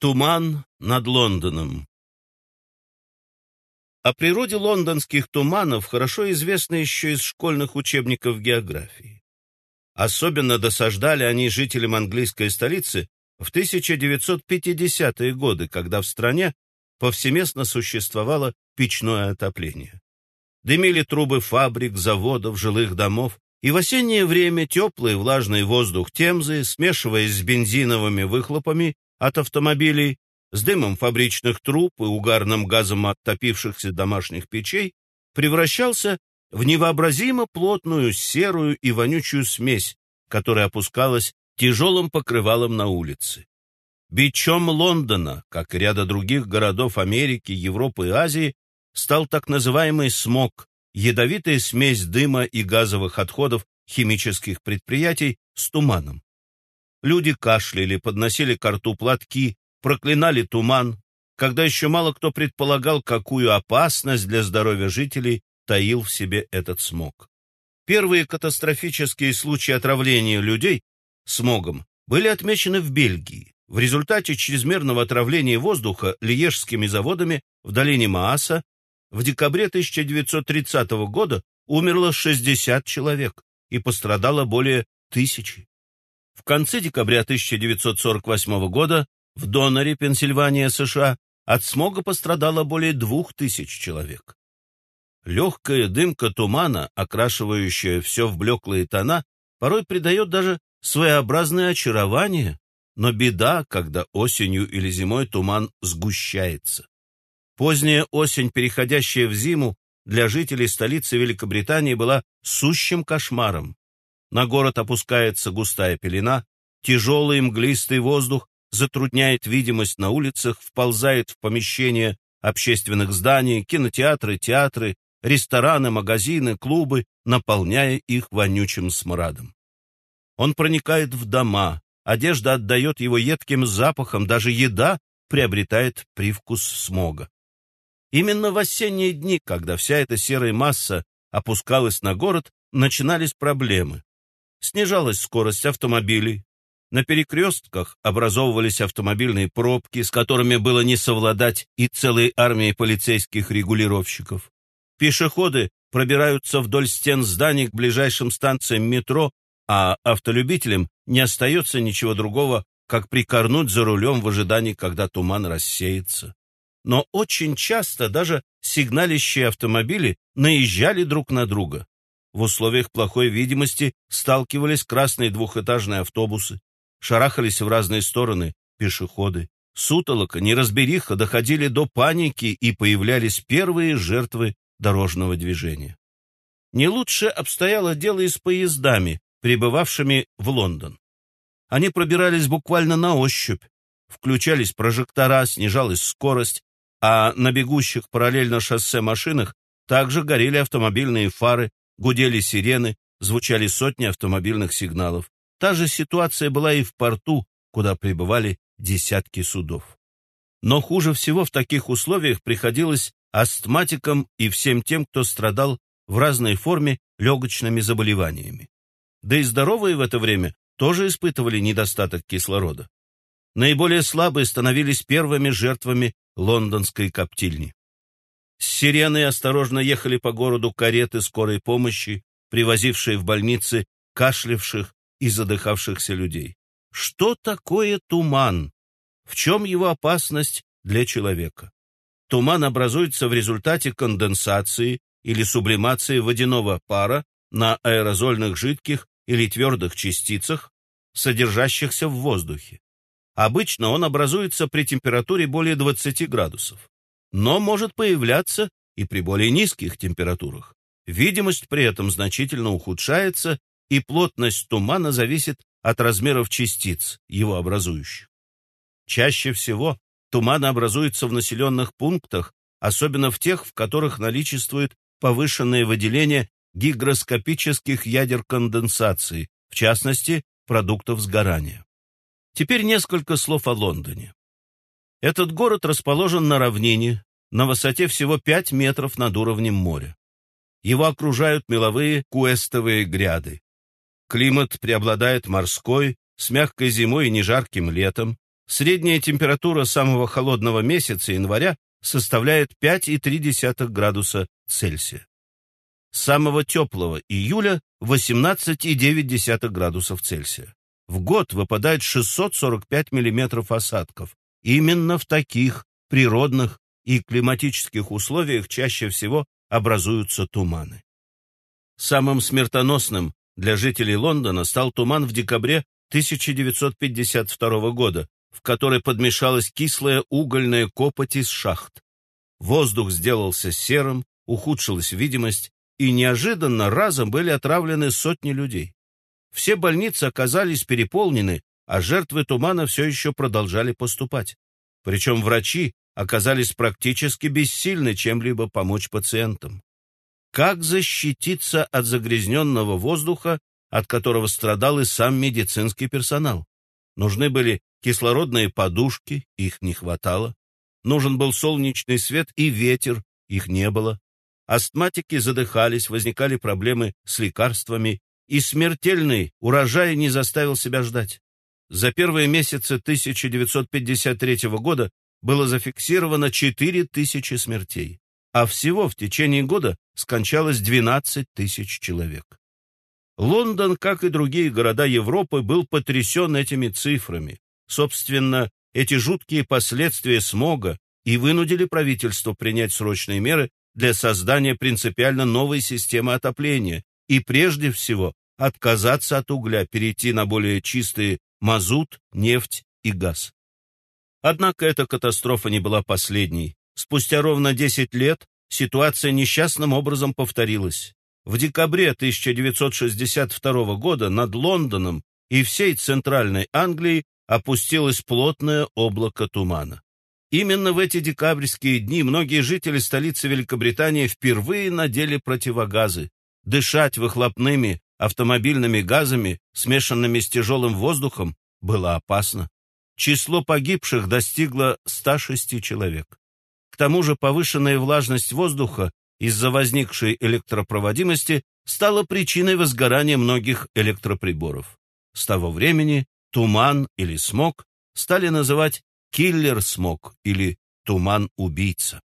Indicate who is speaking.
Speaker 1: Туман над Лондоном О природе лондонских туманов хорошо известно еще из школьных учебников географии. Особенно досаждали они жителям английской столицы в 1950-е годы, когда в стране повсеместно существовало печное отопление. Дымили трубы фабрик, заводов, жилых домов, и в осеннее время теплый влажный воздух Темзы, смешиваясь с бензиновыми выхлопами от автомобилей, с дымом фабричных труб и угарным газом оттопившихся домашних печей, превращался в невообразимо плотную серую и вонючую смесь, которая опускалась тяжелым покрывалом на улице. Бичом Лондона, как и ряда других городов Америки, Европы и Азии, стал так называемый смог, ядовитая смесь дыма и газовых отходов химических предприятий с туманом. Люди кашляли, подносили к рту платки, проклинали туман, когда еще мало кто предполагал, какую опасность для здоровья жителей таил в себе этот смог. Первые катастрофические случаи отравления людей смогом были отмечены в Бельгии. В результате чрезмерного отравления воздуха лиежскими заводами в долине Мааса в декабре 1930 года умерло 60 человек и пострадало более тысячи. В конце декабря 1948 года в Доноре, Пенсильвания, США, от смога пострадало более двух тысяч человек. Легкая дымка тумана, окрашивающая все в блеклые тона, порой придает даже своеобразное очарование, но беда, когда осенью или зимой туман сгущается. Поздняя осень, переходящая в зиму, для жителей столицы Великобритании была сущим кошмаром. На город опускается густая пелена, тяжелый мглистый воздух затрудняет видимость на улицах, вползает в помещения общественных зданий, кинотеатры, театры, рестораны, магазины, клубы, наполняя их вонючим смрадом. Он проникает в дома, одежда отдает его едким запахом, даже еда приобретает привкус смога. Именно в осенние дни, когда вся эта серая масса опускалась на город, начинались проблемы. Снижалась скорость автомобилей, на перекрестках образовывались автомобильные пробки, с которыми было не совладать и целой армией полицейских регулировщиков. Пешеходы пробираются вдоль стен зданий к ближайшим станциям метро, а автолюбителям не остается ничего другого, как прикорнуть за рулем в ожидании, когда туман рассеется но очень часто даже сигналищие автомобили наезжали друг на друга. В условиях плохой видимости сталкивались красные двухэтажные автобусы, шарахались в разные стороны пешеходы. Сутолока, неразбериха доходили до паники и появлялись первые жертвы дорожного движения. Не лучше обстояло дело и с поездами, прибывавшими в Лондон. Они пробирались буквально на ощупь, включались прожектора, снижалась скорость, а на бегущих параллельно шоссе машинах также горели автомобильные фары, гудели сирены, звучали сотни автомобильных сигналов. Та же ситуация была и в порту, куда прибывали десятки судов. Но хуже всего в таких условиях приходилось астматикам и всем тем, кто страдал в разной форме легочными заболеваниями. Да и здоровые в это время тоже испытывали недостаток кислорода. Наиболее слабые становились первыми жертвами лондонской коптильни. С сиреной осторожно ехали по городу кареты скорой помощи, привозившие в больницы кашлявших и задыхавшихся людей. Что такое туман? В чем его опасность для человека? Туман образуется в результате конденсации или сублимации водяного пара на аэрозольных жидких или твердых частицах, содержащихся в воздухе. Обычно он образуется при температуре более 20 градусов, но может появляться и при более низких температурах. Видимость при этом значительно ухудшается, и плотность тумана зависит от размеров частиц, его образующих. Чаще всего туман образуется в населенных пунктах, особенно в тех, в которых наличествует повышенное выделение гигроскопических ядер конденсации, в частности, продуктов сгорания. Теперь несколько слов о Лондоне. Этот город расположен на равнине, на высоте всего 5 метров над уровнем моря. Его окружают меловые куэстовые гряды. Климат преобладает морской, с мягкой зимой и нежарким летом, Средняя температура самого холодного месяца января составляет 5,3 градуса Цельсия. Самого теплого июля 18,9 градусов Цельсия. В год выпадает 645 миллиметров осадков. Именно в таких природных и климатических условиях чаще всего образуются туманы. Самым смертоносным для жителей Лондона стал туман в декабре 1952 года, в который подмешалась кислая угольная копоть из шахт. Воздух сделался серым, ухудшилась видимость, и неожиданно разом были отравлены сотни людей. Все больницы оказались переполнены, а жертвы тумана все еще продолжали поступать. Причем врачи оказались практически бессильны чем-либо помочь пациентам. Как защититься от загрязненного воздуха, от которого страдал и сам медицинский персонал? Нужны были кислородные подушки, их не хватало. Нужен был солнечный свет и ветер, их не было. Астматики задыхались, возникали проблемы с лекарствами, и смертельный урожай не заставил себя ждать. За первые месяцы 1953 года было зафиксировано 4000 смертей, а всего в течение года скончалось 12 тысяч человек. Лондон, как и другие города Европы, был потрясен этими цифрами. Собственно, эти жуткие последствия смога и вынудили правительство принять срочные меры для создания принципиально новой системы отопления и, прежде всего, отказаться от угля, перейти на более чистые мазут, нефть и газ. Однако эта катастрофа не была последней. Спустя ровно 10 лет ситуация несчастным образом повторилась. В декабре 1962 года над Лондоном и всей Центральной Англией опустилось плотное облако тумана. Именно в эти декабрьские дни многие жители столицы Великобритании впервые надели противогазы. Дышать выхлопными автомобильными газами, смешанными с тяжелым воздухом, было опасно число погибших достигло 106 человек. К тому же повышенная влажность воздуха из-за возникшей электропроводимости стала причиной возгорания многих электроприборов. С того времени туман или смог стали называть киллер-смог или туман-убийца.